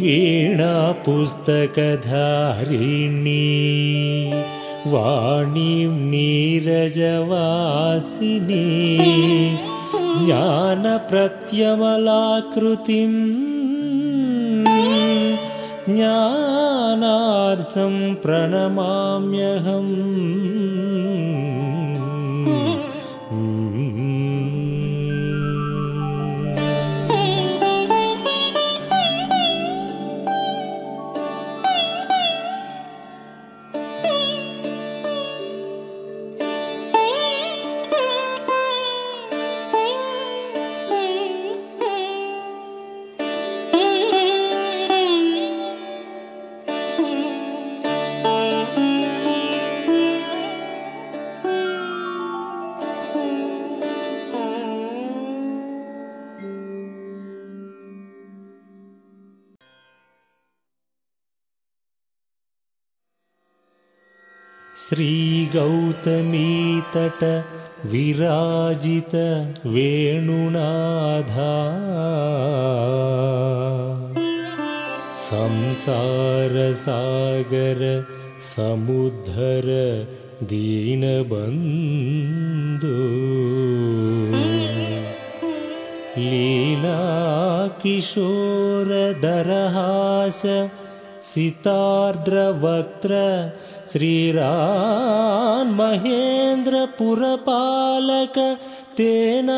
वीणा पुस्तकधारिणी वाणीं नीरजवासिनी ज्ञानप्रत्यमलाकृतिम् ज्ञानार्थं प्रणमाम्यहम् श्रीगौतमीतट विराजित वेणुनाधा संसारसागर समुद्धर दीनबन्धु। लीलाकिशोरदरहास सितार्द्रवक्त्र श्रीरान्महेन्द्रपुरपालक तेन